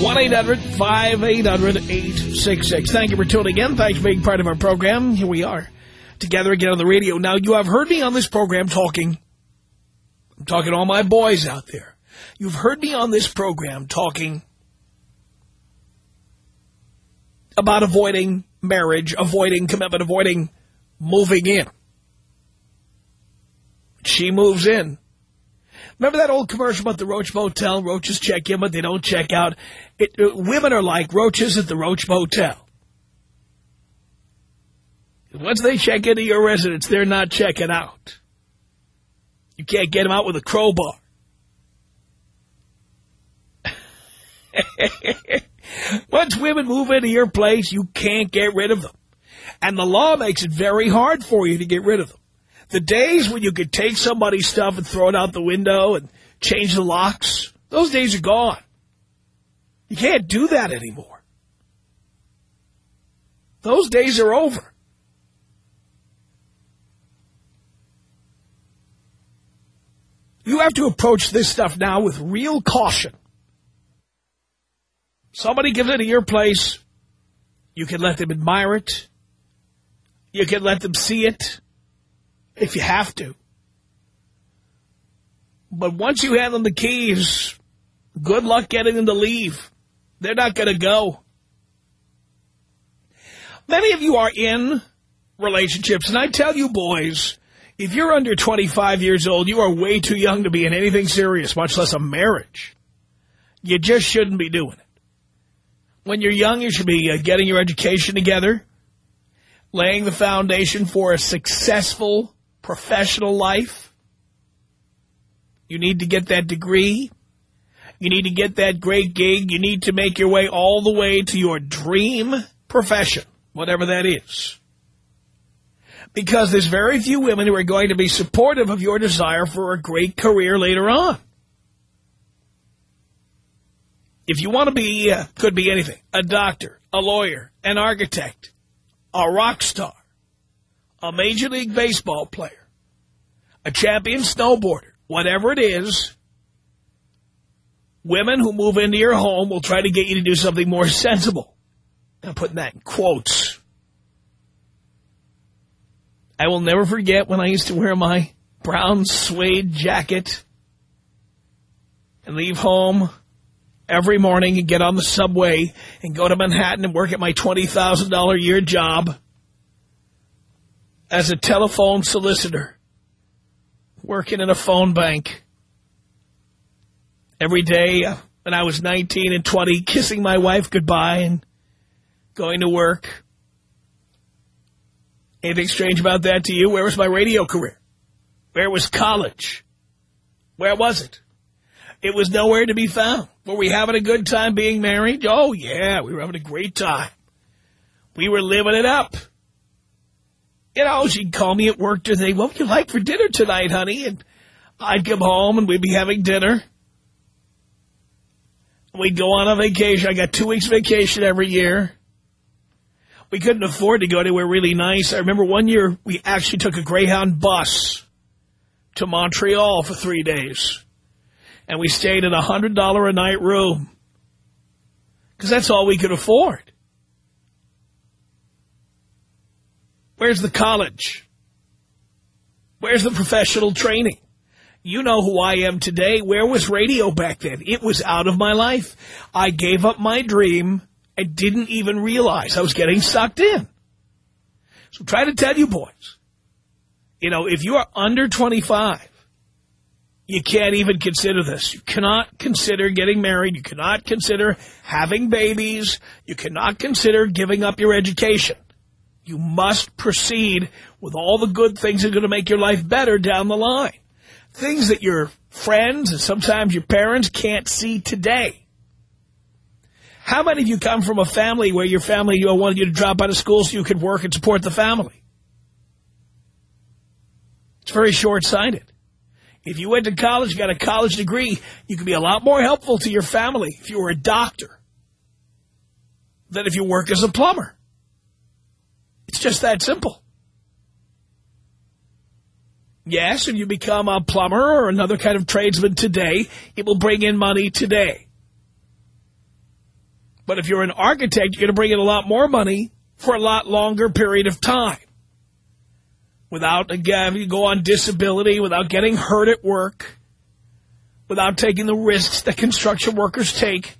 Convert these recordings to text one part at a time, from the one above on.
1-800-5800-866. Thank you for tuning in. Thanks for being part of our program. Here we are, together again on the radio. Now, you have heard me on this program talking, I'm talking to all my boys out there. You've heard me on this program talking about avoiding marriage, avoiding commitment, avoiding moving in. She moves in. Remember that old commercial about the Roach Motel? Roaches check in, but they don't check out. It, women are like roaches at the Roach Motel. Once they check into your residence, they're not checking out. You can't get them out with a crowbar. Once women move into your place, you can't get rid of them. And the law makes it very hard for you to get rid of them. The days when you could take somebody's stuff and throw it out the window and change the locks, those days are gone. You can't do that anymore. Those days are over. You have to approach this stuff now with real caution. Somebody gives it to your place, you can let them admire it. You can let them see it if you have to. But once you hand them the keys, good luck getting them to leave. They're not going to go. Many of you are in relationships, and I tell you boys, if you're under 25 years old, you are way too young to be in anything serious, much less a marriage. You just shouldn't be doing it. When you're young, you should be uh, getting your education together, laying the foundation for a successful professional life. You need to get that degree. You need to get that great gig. You need to make your way all the way to your dream profession, whatever that is. Because there's very few women who are going to be supportive of your desire for a great career later on. If you want to be, uh, could be anything, a doctor, a lawyer, an architect, a rock star, a Major League Baseball player, a champion snowboarder, whatever it is, women who move into your home will try to get you to do something more sensible. I'm putting that in quotes. I will never forget when I used to wear my brown suede jacket and leave home every morning and get on the subway and go to Manhattan and work at my $20,000 a year job as a telephone solicitor, working in a phone bank. Every day uh, when I was 19 and 20, kissing my wife goodbye and going to work. Anything strange about that to you? Where was my radio career? Where was college? Where was it? It was nowhere to be found. Were we having a good time being married? Oh, yeah, we were having a great time. We were living it up. You know, she'd call me at work to say, what would you like for dinner tonight, honey? And I'd come home and we'd be having dinner. We'd go on a vacation. I got two weeks vacation every year. We couldn't afford to go anywhere really nice. I remember one year we actually took a Greyhound bus to Montreal for three days. And we stayed in a $100 a night room. Because that's all we could afford. Where's the college? Where's the professional training? You know who I am today. Where was radio back then? It was out of my life. I gave up my dream I didn't even realize I was getting sucked in. So try to tell you boys, you know, if you are under 25, you can't even consider this. You cannot consider getting married. You cannot consider having babies. You cannot consider giving up your education. You must proceed with all the good things that are going to make your life better down the line. Things that your friends and sometimes your parents can't see today. How many of you come from a family where your family you wanted you to drop out of school so you could work and support the family? It's very short-sighted. If you went to college, got a college degree, you could be a lot more helpful to your family if you were a doctor than if you work as a plumber. It's just that simple. Yes, if you become a plumber or another kind of tradesman today, it will bring in money today. But if you're an architect, you're going to bring in a lot more money for a lot longer period of time. Without, again, you go on disability, without getting hurt at work, without taking the risks that construction workers take.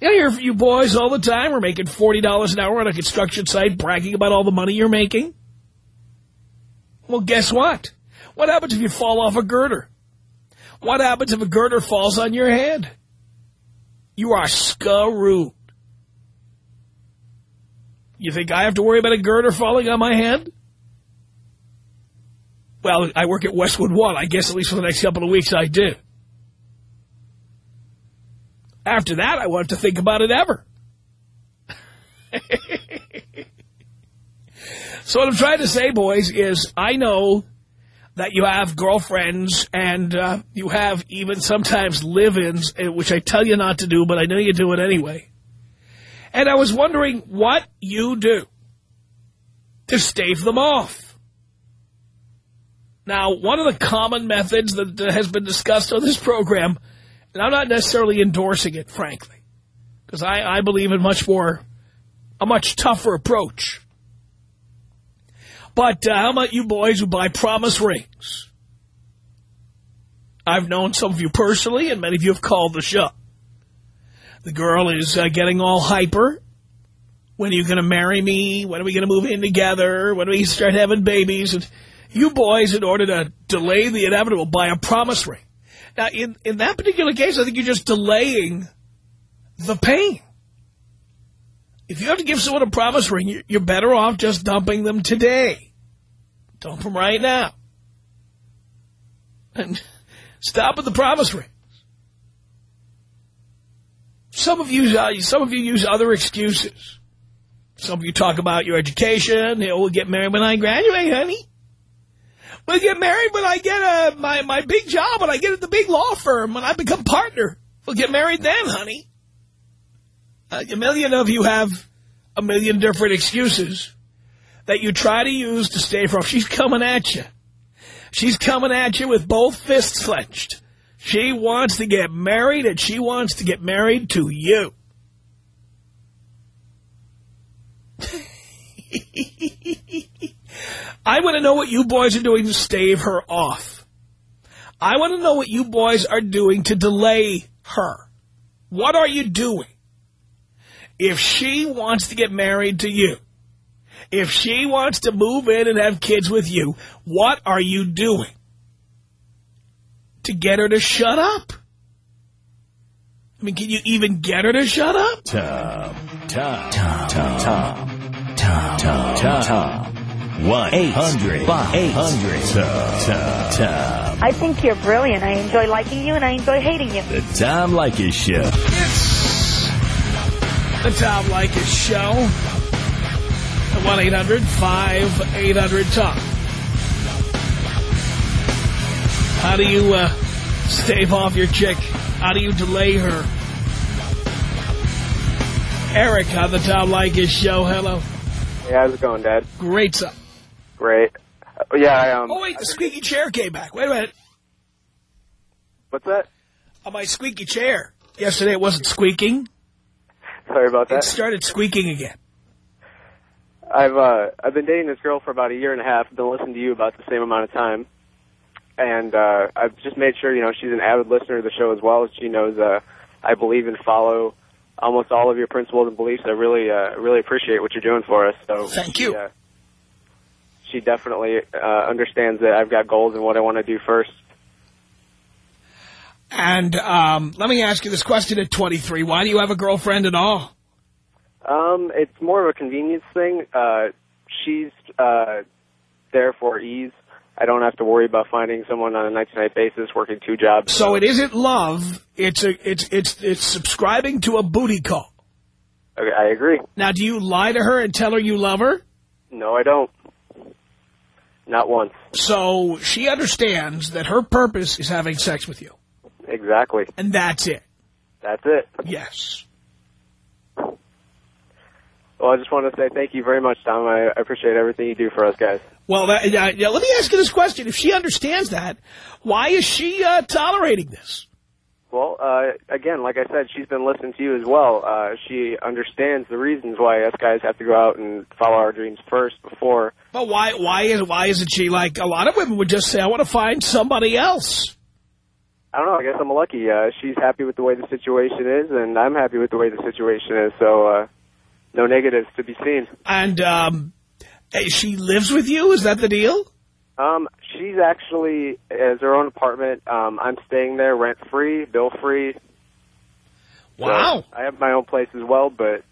You know, you you boys all the time We're making $40 an hour on a construction site bragging about all the money you're making. Well, guess what? What happens if you fall off a girder? What happens if a girder falls on your head? You are screwed. You think I have to worry about a girder falling on my head? Well, I work at Westwood One. I guess at least for the next couple of weeks I do. After that, I won't have to think about it ever. so what I'm trying to say, boys, is I know that you have girlfriends and uh, you have even sometimes live-ins, eh, which I tell you not to do, but I know you do it anyway. And I was wondering what you do to stave them off. Now, one of the common methods that has been discussed on this program, and I'm not necessarily endorsing it, frankly, because I, I believe in much more, a much tougher approach. But uh, how about you boys who buy promise rings? I've known some of you personally, and many of you have called the show. The girl is uh, getting all hyper. When are you going to marry me? When are we going to move in together? When are we start having babies? And you boys, in order to delay the inevitable, buy a promise ring. Now, in, in that particular case, I think you're just delaying the pain. If you have to give someone a promise ring, you're better off just dumping them today. Dump them right now. And stop with the promise ring. Some of you, uh, some of you use other excuses. Some of you talk about your education. You know, we'll get married when I graduate, honey. We'll get married when I get a, my, my big job, when I get at the big law firm, when I become partner. We'll get married then, honey. Uh, a million of you have a million different excuses that you try to use to stay from. She's coming at you. She's coming at you with both fists clenched. She wants to get married, and she wants to get married to you. I want to know what you boys are doing to stave her off. I want to know what you boys are doing to delay her. What are you doing? If she wants to get married to you, if she wants to move in and have kids with you, what are you doing to get her to shut up? I mean, can you even get her to shut up? Tom, Tom, Tom, Tom, Tom, Tom, Tom. Tom. Tom. 1-800-5800-TOM, Tom, Tom. I think you're brilliant. I enjoy liking you and I enjoy hating you. The Tom Leykis Show. It's the Tom Leykis Show. At 1-800-5800-TOM. How do you uh, stave off your chick? How do you delay her? Eric on the Tom Leykis show. Hello. Hey, how's it going, Dad? Great son. Great. Uh, yeah, I, um... Oh, wait, the squeaky chair came back. Wait a minute. What's that? Oh, my squeaky chair. Yesterday it wasn't squeaking. Sorry about that. It started squeaking again. I've uh, I've been dating this girl for about a year and a half. Been listening to you about the same amount of time and uh, I've just made sure you know she's an avid listener of the show as well. As she knows uh, I believe and follow almost all of your principles and beliefs. I really uh, really appreciate what you're doing for us. So thank you. Uh, she definitely uh, understands that I've got goals and what I want to do first. And um, let me ask you this question at 23. Why do you have a girlfriend at all? Um, it's more of a convenience thing. Uh, she's uh, there for ease. I don't have to worry about finding someone on a night-to-night basis working two jobs. So it isn't love. It's a it's it's it's subscribing to a booty call. Okay, I agree. Now, do you lie to her and tell her you love her? No, I don't. Not once. So she understands that her purpose is having sex with you. Exactly. And that's it. That's it. Yes. Well, I just want to say thank you very much, Tom. I appreciate everything you do for us guys. Well, that, uh, yeah, let me ask you this question. If she understands that, why is she uh, tolerating this? Well, uh, again, like I said, she's been listening to you as well. Uh, she understands the reasons why us guys have to go out and follow our dreams first before. But why, why, is, why isn't she like, a lot of women would just say, I want to find somebody else. I don't know. I guess I'm lucky. Uh, she's happy with the way the situation is, and I'm happy with the way the situation is. So, uh, no negatives to be seen. And um, she lives with you? Is that the deal? Um, she's actually has her own apartment. Um, I'm staying there rent free, bill free. Wow. So I have my own place as well, but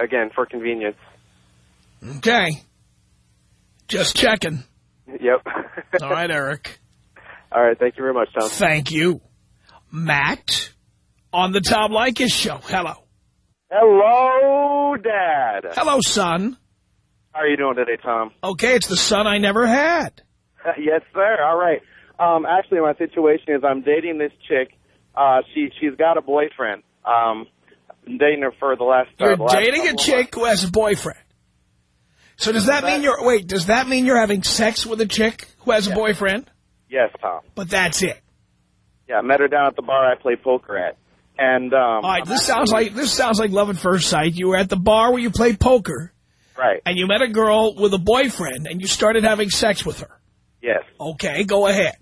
again, for convenience. Okay. Just checking. Yep. All right, Eric. All right. Thank you very much, Tom. Thank you. Matt on the Tom Leykis show. Hello. Hello, Dad. Hello, son. How are you doing today, Tom? Okay, it's the son I never had. yes, sir. All right. Um, actually, my situation is I'm dating this chick. Uh, she she's got a boyfriend. Um, been dating her for the last. Uh, You're last dating a chick who has a boyfriend. So does that mean you're wait? Does that mean you're having sex with a chick who has a boyfriend? Yes, Tom. But that's it. Yeah, I met her down at the bar I play poker at, and um, All right, this sounds like this sounds like love at first sight. You were at the bar where you play poker, right. and you met a girl with a boyfriend, and you started having sex with her. Yes. Okay, go ahead.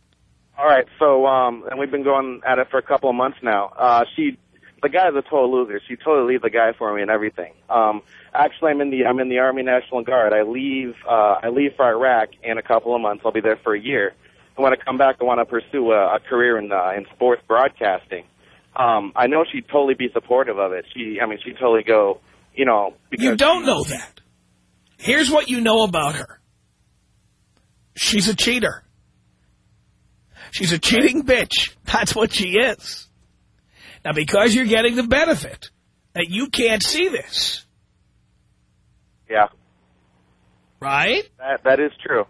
All right. So, um, and we've been going at it for a couple of months now. Uh, she, the guy's a total loser. She totally leaves the guy for me and everything. Um, actually, I'm in the I'm in the Army National Guard. I leave uh, I leave for Iraq in a couple of months. I'll be there for a year. And when I come back, I want to pursue a, a career in uh, in sports broadcasting. Um, I know she'd totally be supportive of it. She, I mean, she'd totally go, you know. Because You don't know that. Here's what you know about her. She's a cheater. She's a cheating bitch. That's what she is. Now, because you're getting the benefit that you can't see this, Yeah, right? that that is true.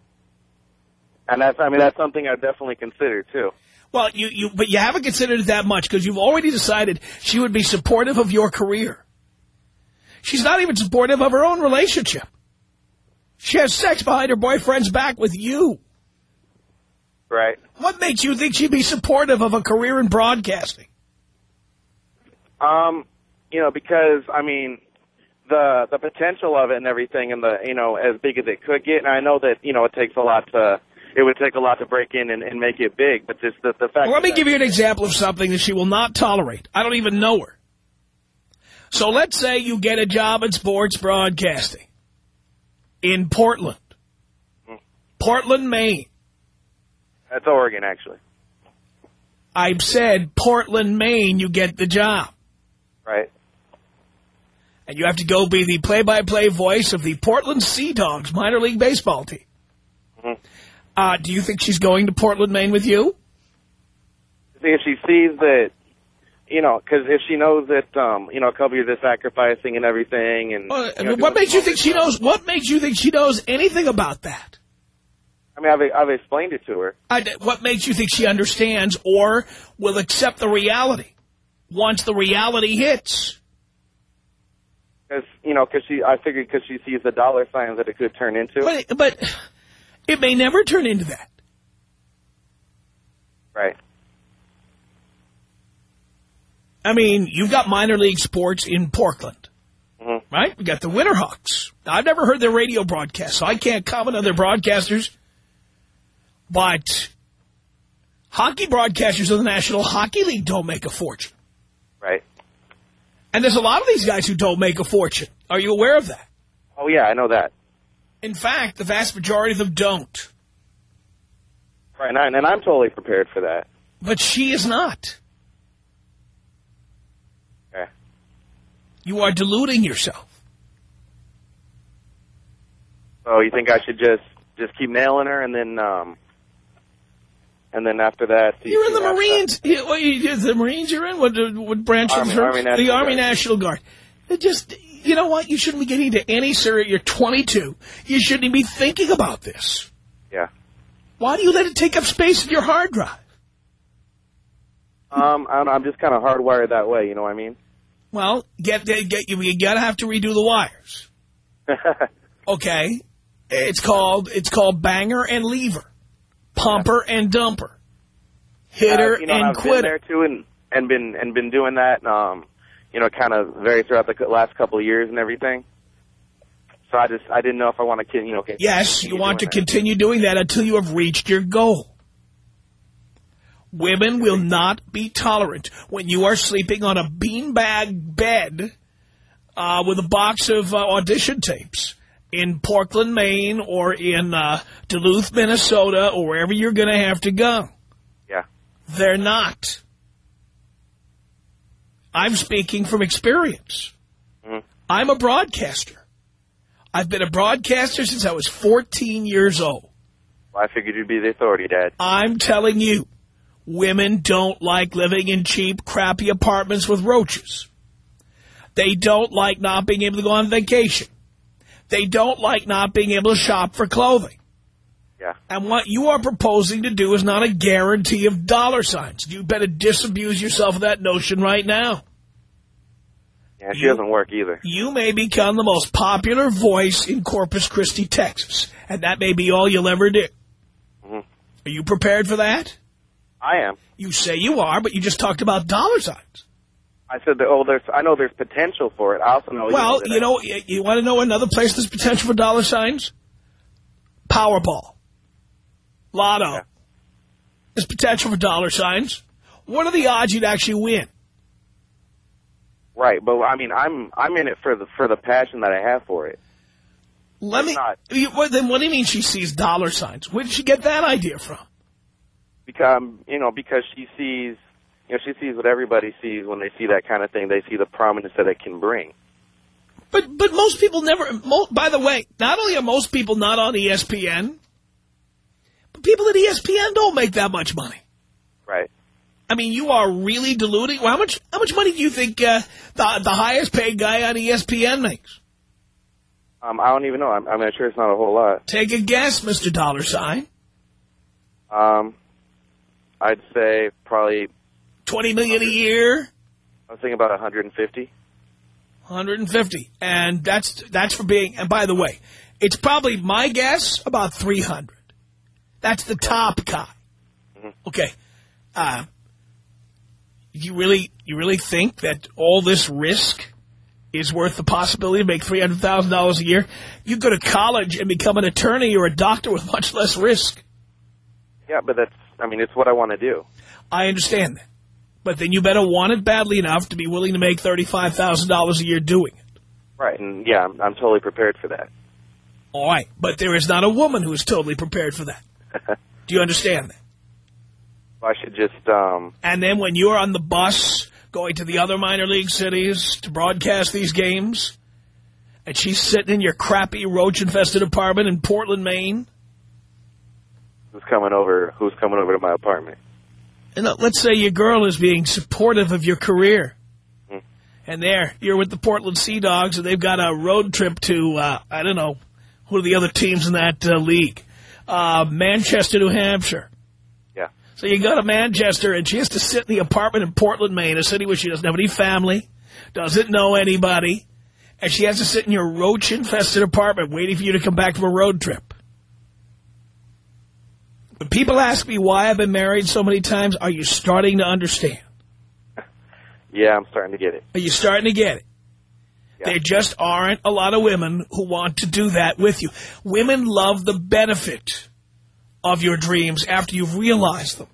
And that's, I mean, that's something I definitely consider too. Well, you, you, but you haven't considered it that much because you've already decided she would be supportive of your career. She's not even supportive of her own relationship. She has sex behind her boyfriend's back with you. Right. What makes you think she'd be supportive of a career in broadcasting? Um, you know, because I mean, the the potential of it and everything, and the you know as big as it could get. And I know that you know it takes a lot to. It would take a lot to break in and, and make it big, but just the, the fact. Well, let me give you an example of something that she will not tolerate. I don't even know her. So let's say you get a job in sports broadcasting in Portland, Portland, Maine. That's Oregon, actually. I've said Portland, Maine, you get the job. Right. And you have to go be the play-by-play voice of the Portland Sea Dogs minor league baseball team. Mhm. Uh, do you think she's going to Portland, Maine with you? See, if she sees that, you know, because if she knows that, um, you know, a couple years of sacrificing and everything, and Uh, you know, what makes you think she stuff. knows? What makes you think she knows anything about that? I mean, I've I've explained it to her. I, what makes you think she understands or will accept the reality once the reality hits? Because you know, because she, I figured because she sees the dollar signs that it could turn into. But, but it may never turn into that. Right. I mean, you've got minor league sports in Portland, Mhm. right? We got the Winterhawks. I've never heard their radio broadcast, so I can't comment on their broadcasters. But hockey broadcasters of the National Hockey League don't make a fortune. And there's a lot of these guys who don't make a fortune. Are you aware of that? Oh yeah, I know that. In fact, the vast majority of them don't. Right, and, I, and I'm totally prepared for that. But she is not. Okay. You are deluding yourself. So you think I should just just keep nailing her, and then um, and then after that, You're in the after- Marines. What, you, the Marines you're in? What, what branch Army- the service? Army National The Army Guard. National Guard. It just, you know what? You shouldn't be getting into any serious. You're 22. You shouldn't be thinking about this. Yeah. Why do you let it take up space in your hard drive? Um, I I'm just kind of hardwired that way. You know what I mean? Well, get, get you, you gotta have to redo the wires. Okay? It's called, it's called banger and lever. Pumper and dumper. Hitter Uh, you know, and I've been quitter. there too, and and been and been doing that. Um, you know, kind of very throughout the last couple of years and everything. So I just I didn't know if I want to, you know. Continue Yes, you want to that. continue doing that until you have reached your goal. Women will not be tolerant when you are sleeping on a beanbag bed uh, with a box of uh, audition tapes in Portland, Maine, or in uh, Duluth, Minnesota, or wherever you're going to have to go. Yeah. They're not. I'm speaking from experience. Mhm. I'm a broadcaster. I've been a broadcaster since I was 14 years old. Well, I figured you'd be the authority, Dad. I'm telling you, women don't like living in cheap, crappy apartments with roaches. They don't like not being able to go on vacation. They don't like not being able to shop for clothing. Yeah. And what you are proposing to do is not a guarantee of dollar signs. You better disabuse yourself of that notion right now. Yeah, she You- doesn't work either. You may become the most popular voice in Corpus Christi, Texas. And that may be all you'll ever do. Mhm. Are you prepared for that? I am. You say you are, but you just talked about dollar signs. I said. Oh, there's. I know there's potential for it. I also know. well, you know, you, you want to know another place there's potential for dollar signs? Powerball. Lotto. Yeah. There's potential for dollar signs. What are the odds you'd actually win? Right, but I mean, I'm I'm in it for the for the passion that I have for it. Let me. not. Then what do you mean she sees dollar signs? Where did she get that idea from? Because um, you know, because she sees, you know, she sees what everybody sees when they see that kind of thing. They see the prominence that it can bring. But but most people never. Mo, by the way, not only are most people not on ESPN, but people at ESPN don't make that much money. Right. I mean, you are really deluding. Well, how much how much money do you think uh, the the highest paid guy on ESPN makes? Um, I don't even know. I'm, I'm sure it's not a whole lot. Take a guess, Mister Dollar Sign. Um, I'd say probably. Twenty million a year, I was thinking about 150. hundred and fifty, and that's that's for being. And by the way, it's probably my guess about three hundred. That's the top guy. Okay. Uh, you really you really think that all this risk is worth the possibility to make three hundred thousand dollars a year? You go to college and become an attorney or a doctor with much less risk. Yeah, but that's. I mean, it's what I want to do. I understand that. But then you better want it badly enough to be willing to make $35,000 a year doing it. Right, and yeah, I'm, I'm totally prepared for that. All right. But there is not a woman who is totally prepared for that. Do you understand that? I should just. um And then when you're on the bus going to the other minor league cities to broadcast these games, and she's sitting in your crappy roach-infested apartment in Portland, Maine, Who's coming over? Who's coming over to my apartment? And uh, let's say your girl is being supportive of your career. Hmm. And there, you're with the Portland Sea Dogs, and they've got a road trip to, uh, I don't know, who are the other teams in that uh, league? Uh, Manchester, New Hampshire. Yeah. So you go to Manchester, and she has to sit in the apartment in Portland, Maine, a city where she doesn't have any family, doesn't know anybody, and she has to sit in your roach-infested apartment waiting for you to come back from a road trip. When people ask me why I've been married so many times, are you starting to understand? Yeah, I'm starting to get it. Are you starting to get it? Yeah. There just aren't a lot of women who want to do that with you. Women love the benefit of your dreams after you've realized them.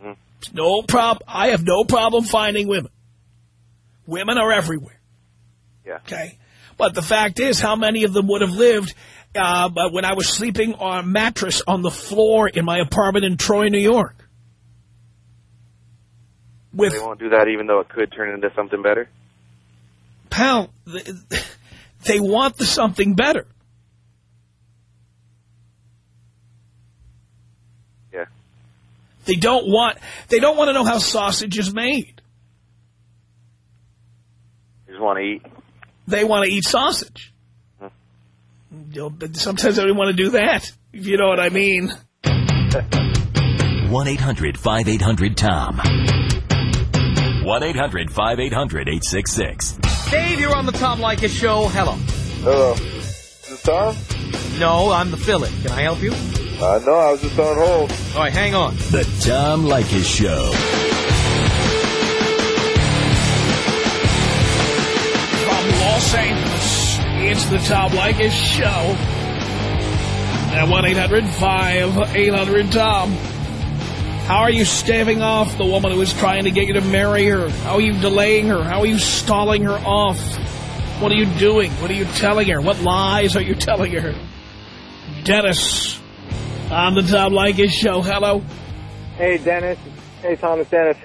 Mm-hmm. It's No problem. I have no problem finding women. Women are everywhere. Yeah. Okay. But the fact is, how many of them would have lived uh, but when I was sleeping on a mattress on the floor in my apartment in Troy, New York. With They won't do that even though it could turn into something better? pal, they want the something better. Yeah. They don't want they don't want to know how sausage is made. You just want to eat. They want to eat sausage. Huh. You know, but sometimes I don't want to do that, if you know what I mean. 1-800-5800-TOM. 1-800-5800-866. Dave, you're on the Tom Leykis show. Hello. Hello. Is this Tom? No, I'm the fill-in. Can I help you? Uh, no, I was just on hold. All right, hang on. The Tom Leykis Show. From Los Angeles, it's the Tom Leykis Show. At 1-800-5800-TOM. How are you staving off the woman who is trying to get you to marry her? How are you delaying her? How are you stalling her off? What are you doing? What are you telling her? What lies are you telling her? Dennis, on the Tom Leykis Show. Hello. Hey, Dennis. Hey, Thomas Dennis.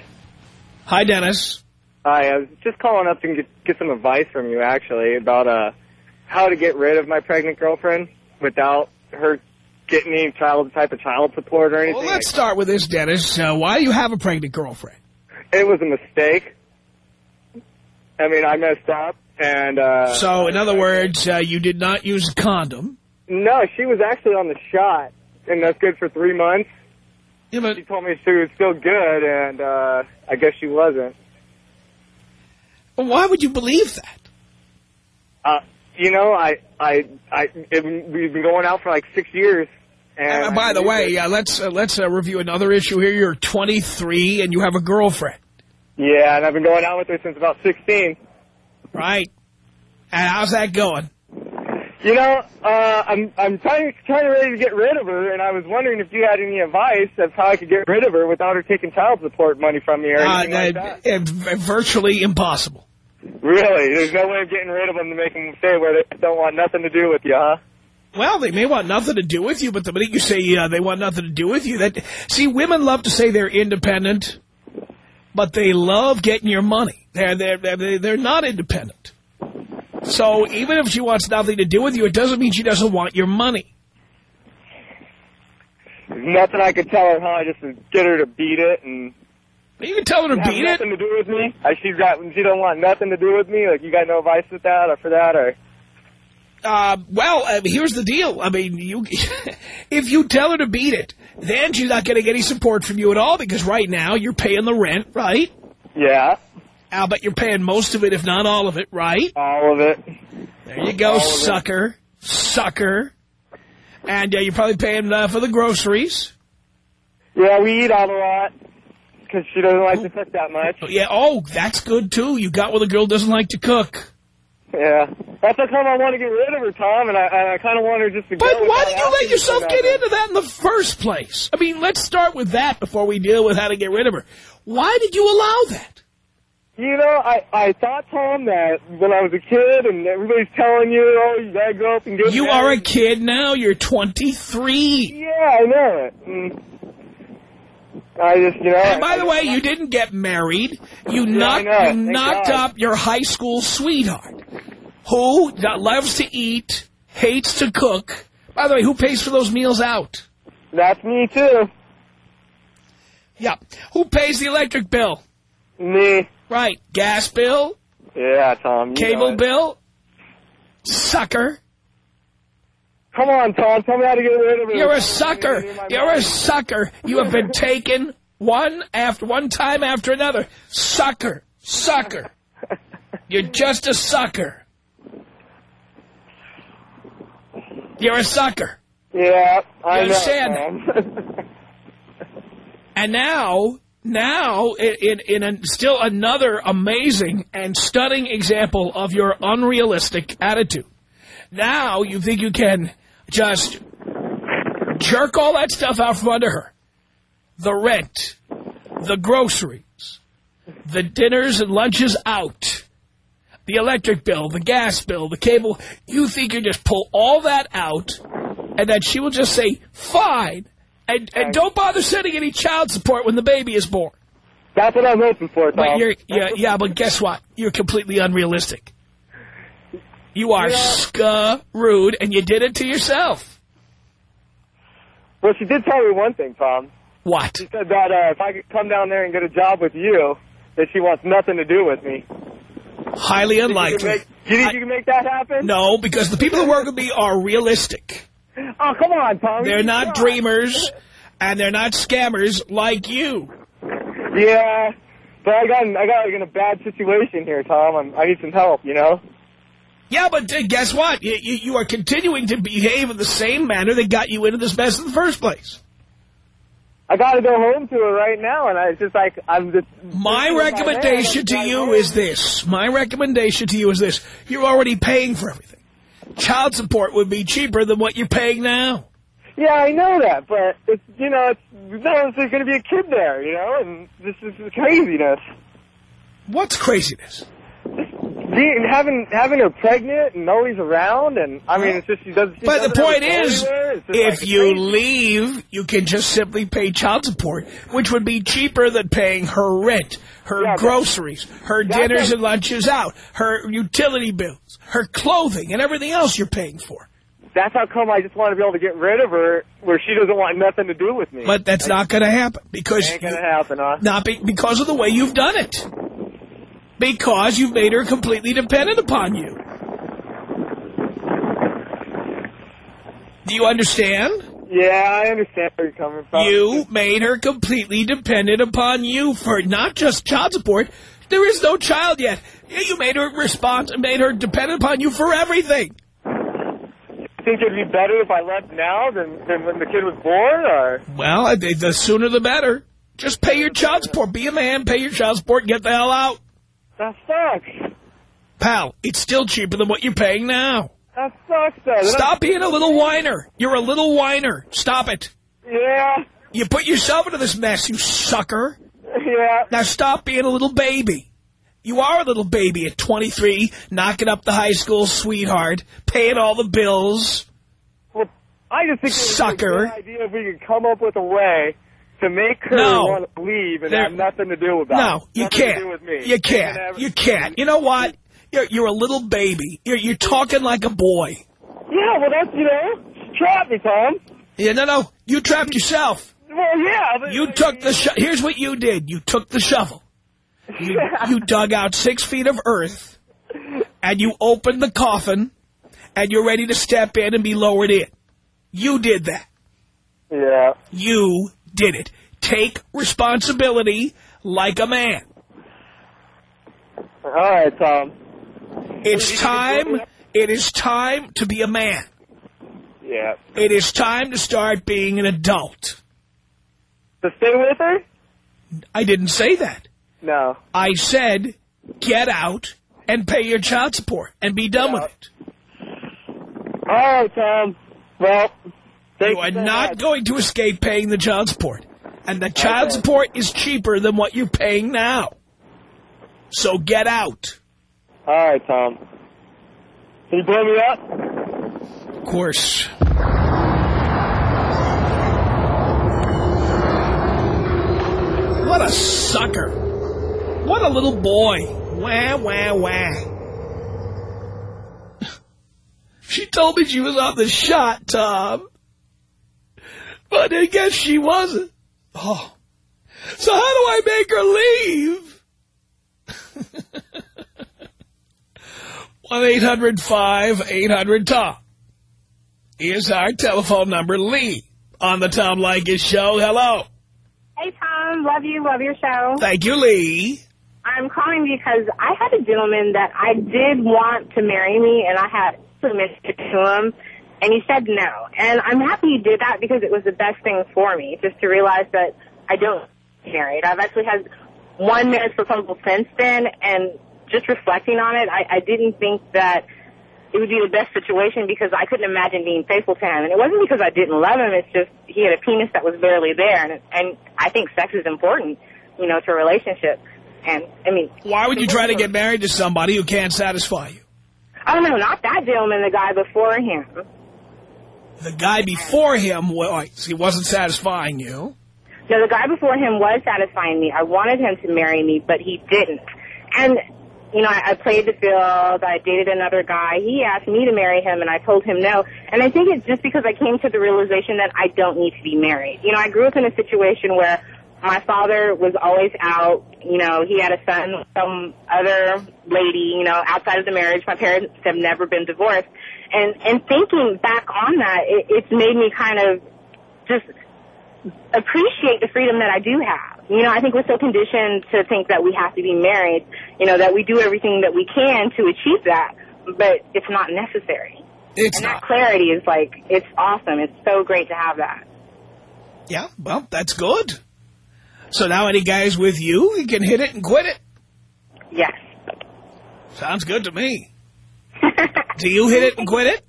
Hi, Dennis. Hi, I was just calling up to get, get some advice from you, actually, about uh, how to get rid of my pregnant girlfriend without her getting any child type of child support or anything. Well, let's start with this, Dennis. Uh, why do you have a pregnant girlfriend? It was a mistake. I mean, I messed up, and... Uh, So, in other words, uh, you did not use a condom. No, she was actually on the shot, and that's good for three months. Yeah, but She told me she was still good, and uh, I guess she wasn't. why would you believe that? Uh, you know, I, I, I, it, we've been going out for like six years. And Uh, by the way, uh, let's uh, let's uh, review another issue here. You're 23 and you have a girlfriend, yeah, and I've been going out with her since about 16. right? And how's that going? You know, uh, I'm, I'm trying, trying to ready to get rid of her, and I was wondering if you had any advice of how I could get rid of her without her taking child support money from me or Uh, anything like uh, that. uh, virtually impossible. Really? There's no way of getting rid of them to make them stay where they don't want nothing to do with you, huh? Well, they may want nothing to do with you, but the minute you say uh, they want nothing to do with you, that see, women love to say they're independent, but they love getting your money. They're they're they're, not independent. So even if she wants nothing to do with you, it doesn't mean she doesn't want your money. There's nothing I could tell her, huh? Just to get her to beat it and You can tell her to beat it. nothing to do with me. Uh, she's got, she don't want nothing to do with me. Like you got no advice with that or for that or. Uh, well, uh, here's the deal. I mean, you if you tell her to beat it, then she's not getting any support from you at all because right now you're paying the rent, right? Yeah, I'll bet you're paying most of it, if not all of it, right? all of it. There you go, All sucker. Sucker. And uh, you're probably paying uh, for the groceries. Yeah, we eat out a lot because she doesn't like to cook that much. Yeah, oh, that's good, too. You got what a girl doesn't like to cook. Yeah, that's how come I want to get rid of her, Tom, and I, and I kind of want her just to But why did you let yourself get into that in the first place? I mean, let's start with that before we deal with how to get rid of her. Why did you allow that? You know, I I thought, Tom, that when I was a kid and everybody's telling you, oh, you gotta grow up and get You are a kid now. You're 23. Yeah, I know it. And I just, you know. And by I- the way, you didn't get married. You Yeah, knocked, know. you knocked God. up your high school sweetheart, who loves to eat, hates to cook. By the way, who pays for those meals out? That's me too. Yeah. Who pays the electric bill? Me. Right. Gas bill, Yeah, Tom. cable bill, sucker. Come on, Tom. Tell me how to get rid of her. You're a sucker. You're a sucker. You have been taken one after one time after another. Sucker. Sucker. You're just a sucker. You're a sucker. Yeah, I You understand? And now, now, in, in, in a, still another amazing and stunning example of your unrealistic attitude. Now you think you can just jerk all that stuff out from under her. The rent, the groceries, the dinners and lunches out, the electric bill, the gas bill, the cable. You think you just pull all that out and that she will just say, fine, and, and don't bother sending any child support when the baby is born. That's what I'm hoping for, Tom. But you're, yeah, yeah, but guess what? You're completely unrealistic. You are Yeah. screwed, and you did it to yourself. Well, she did tell me one thing, Tom. What? She said that uh, if I could come down there and get a job with you, that she wants nothing to do with me. Highly unlikely. make, you think you can make that happen? No, because the people who work with me are realistic. Oh, come on, Tom. They're not dreamers, and they're not scammers like you. Yeah, but I got I got like in a bad situation here, Tom. I'm, I need some help. You know. Yeah, but uh, guess what? You, you, you are continuing to behave in the same manner that got you into this mess in the first place. I got to go home to her right now, and I, it's just like I'm just. My recommendation to you is this. My recommendation to you is this. You're already paying for everything. Child support would be cheaper than what you're paying now. Yeah, I know that, but it's you know it's no, there's going to be a kid there, you know, and this is craziness. What's craziness? Being having having her pregnant and always around, and I mean, it's just she does. She But the point is, anywhere. It's just if like you leave, you can just simply pay child support, which would be cheaper than paying her rent, her Yeah, groceries, her dinners and lunches out, her utility bills, her clothing, and everything else you're paying for. that's how come I just want to be able to get rid of her, where she doesn't want nothing to do with me. But that's not going to happen because ain't gonna happen, huh? not be, because of the way you've done it. Because you've made her completely dependent upon you. Do you understand? Yeah, I understand where you're coming from. You made her completely dependent upon you for not just child support. There is no child yet. You made her respond, made her dependent upon you for everything. think it'd be better if I left now than, than when the kid was born, or? Well, the sooner the better. Just pay your child support. Be a man, pay your child support, and get the hell out. That sucks. Pal, it's still cheaper than what you're paying now. That sucks, though. Stop being a little whiner. You're a little whiner. Stop it. Yeah, You put yourself into this mess, you sucker. yeah. Now stop being a little baby. You are a little baby at 23, knocking up the high school sweetheart, paying all the bills. Well, I just think it would Sucker. be a good idea if we could come up with a way to make her No. want to leave and have nothing to do with that. No, you Nothing To do can't. with me. You can't. have- You can't. You know what? You're, you're a little baby. You're, you're talking like a boy. Yeah, well, that's, you know, trapped me, Tom. Yeah, no, no. You trapped yourself. Well, yeah. But, You took the Here's what you did. You took the shovel. You, you dug out six feet of earth, and you opened the coffin, and you're ready to step in and be lowered in. You did that. Yeah. You did it. Take responsibility like a man. All right, Tom. It's time. It is time to be a man. Yeah. It is time to start being an adult. To stay with her? I didn't say that. No. I said get out and pay your child support and be done with it. All right, Tom. Well, You are not going to escape paying the child support. And the child Okay. support is cheaper than what you're paying now. So get out. All right, Tom. Can you blow me up? Of course. What a sucker. What a little boy. Wah, wah, wah. She told me she was on the shot, Tom. But I guess she wasn't. Oh. So how do I make her leave? 1-800-5800-TOM is our telephone number. Lee on the Tom Leykis show. Hello. Hey, Tom. Love you. Love your show. Thank you, Lee. I'm calling because I had a gentleman that I did want to marry me, and I had submitted to him, and he said no. And I'm happy he did that because it was the best thing for me, just to realize that I don't get married. I've actually had one marriage proposal since then, and just reflecting on it, I, I didn't think that it would be the best situation because I couldn't imagine being faithful to him. And it wasn't because I didn't love him. It's just he had a penis that was barely there. And, and I think sex is important, you know, to a relationship. And, I mean... Why would you try to get married to somebody who can't satisfy you? Oh, no, not that gentleman, the guy before him. The guy before him, well, oh, he wasn't satisfying you. No, the guy before him was satisfying me. I wanted him to marry me, but he didn't. And, you know, I, I played the field. I dated another guy. He asked me to marry him, and I told him no. And I think it's just because I came to the realization that I don't need to be married. You know, I grew up in a situation where my father was always out. You know, he had a son with some other lady, you know, outside of the marriage. My parents have never been divorced. And, and thinking back on that, it, it's made me kind of just appreciate the freedom that I do have. You know, I think we're so conditioned to think that we have to be married, you know, that we do everything that we can to achieve that, but it's not necessary. It's and not. that clarity is like, it's awesome. It's so great to have that. Yeah, well, that's good. So now any guys with you, you can hit it and quit it. Yes. Sounds good to me. Do you hit it and quit it?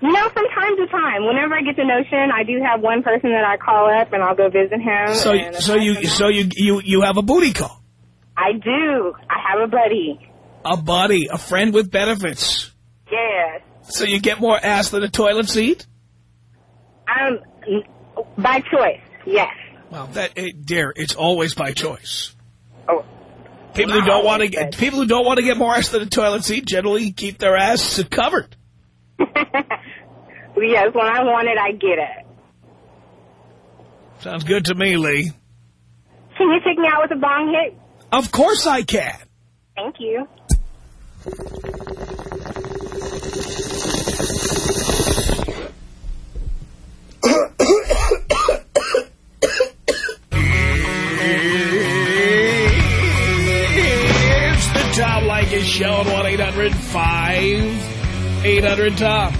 You know, from time to time, whenever I get the notion, I do have one person that I call up and I'll go visit him. So, so you, so you, you, you have a booty call, I do. I have a buddy. a buddy, a friend with benefits. Yes. So you get more ass than a toilet seat. Um, by choice. Yes. Well, that, eh, dear, it's always by choice. Oh. People who don't want to get, people who don't want to get more ass than a toilet seat generally keep their ass covered. yes, when I want it, I get it. Sounds good to me, Lee. Can you take me out with a bong hit? Of course I can. Thank you. Show at 1-800-5800-TOM.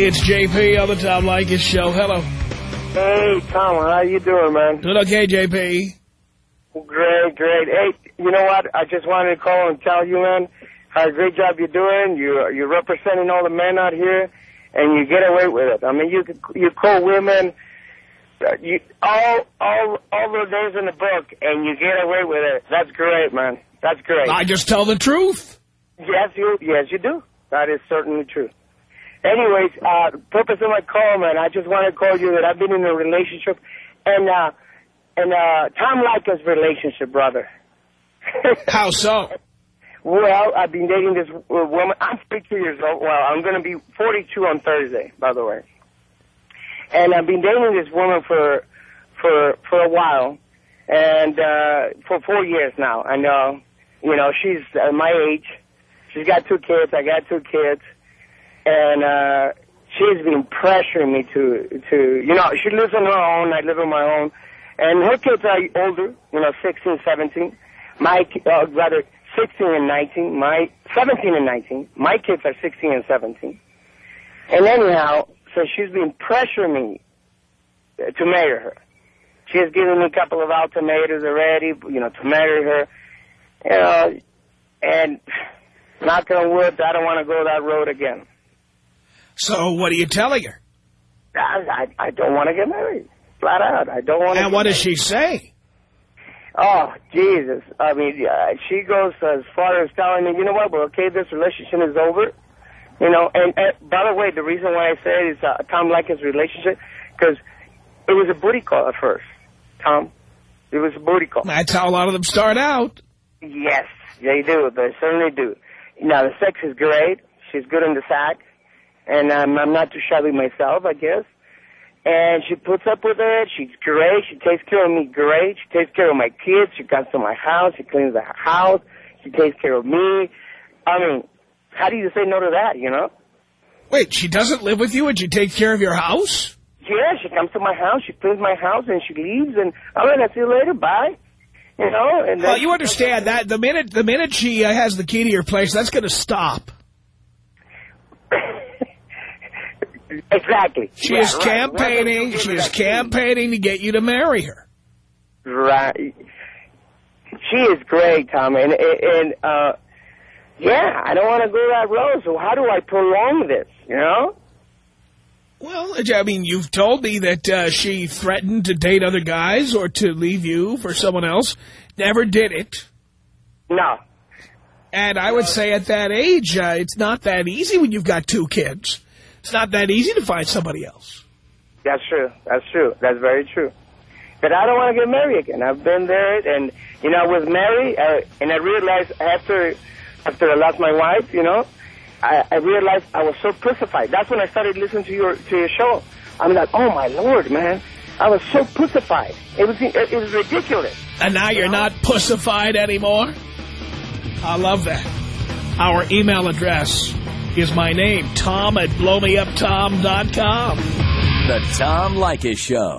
It's JP on the Tom Leykis Show. Hello. Hey, Tom, how you doing, man? Doing okay, JP? Great, great. Hey, you know what? I just wanted to call and tell you, man, how great job you're doing. You're, you're representing all the men out here, and you get away with it. I mean, you you call women you all all all the names in the book, and you get away with it. That's great, man. That's great. I just tell the truth. Yes, you yes you do. That is certainly true. Anyways, uh, purpose of my call, man, I just want to call you that I've been in a relationship, and uh, and uh, Tom Leykis relationship, brother. How so? Well, I've been dating this uh, woman. I'm 42 years old. Well, I'm going to be 42 on Thursday, by the way. And I've been dating this woman for for for a while, and uh, for four years now. I know, you know, she's uh, my age. She's got two kids. I got two kids, and uh, she's been pressuring me to to you know. She lives on her own. I live on my own, and her kids are older. You know, 16, 17. My uh, rather 16 and 19. My 17 and 19. My kids are 16 and 17. And anyhow, so she's been pressuring me uh, to marry her. She has given me a couple of ultimatums already, you know, to marry her. You know, and knock on wood, I don't want to go that road again. So what are you telling her? I, I, I don't want to get married. Flat out. I don't want to And what does she say? Oh, Jesus. I mean, uh, she goes as far as telling me, you know what, well, okay, this relationship is over. You know, and, and by the way, the reason why I say it is uh, Tom Leykis' relationship, because it was a booty call at first, Tom. It was a booty call. That's how a lot of them start out. Yes, they do. They certainly do. Now, the sex is great. She's good in the sack. And um, I'm not too shabby myself, I guess. And she puts up with it. She's great. She takes care of me great. She takes care of my kids. She comes to my house. She cleans the house. She takes care of me. I mean, how do you say no to that, you know? Wait, she doesn't live with you and she takes care of your house? Yeah, she comes to my house. She cleans my house and she leaves. And right, I'll see you later. Bye. You know? And Well, you understand that the minute the minute she uh, has the key to your place, that's going to stop. Exactly. She Yeah, is right. campaigning. Right. She is campaigning to get you to marry her. Right. She is great, Tom, and and uh, yeah, I don't want to go that road. So how do I prolong this? You know? Well, I mean, you've told me that uh, she threatened to date other guys or to leave you for someone else. Never did it. No. And I would say at that age, uh, it's not that easy when you've got two kids. It's not that easy to find somebody else. That's true. That's true. That's very true. But I don't want to get married again. I've been there, and you know, I was married, uh, and I realized after after I lost my wife, you know, I, I realized I was so pussified. That's when I started listening to your to your show. I'm like, oh my lord, man, I was so pussified. It was it, it was ridiculous. And now you're not pussified anymore? I love that. Our email address is my name, Tom at blowmeuptom.com. The Tom Leykis Show.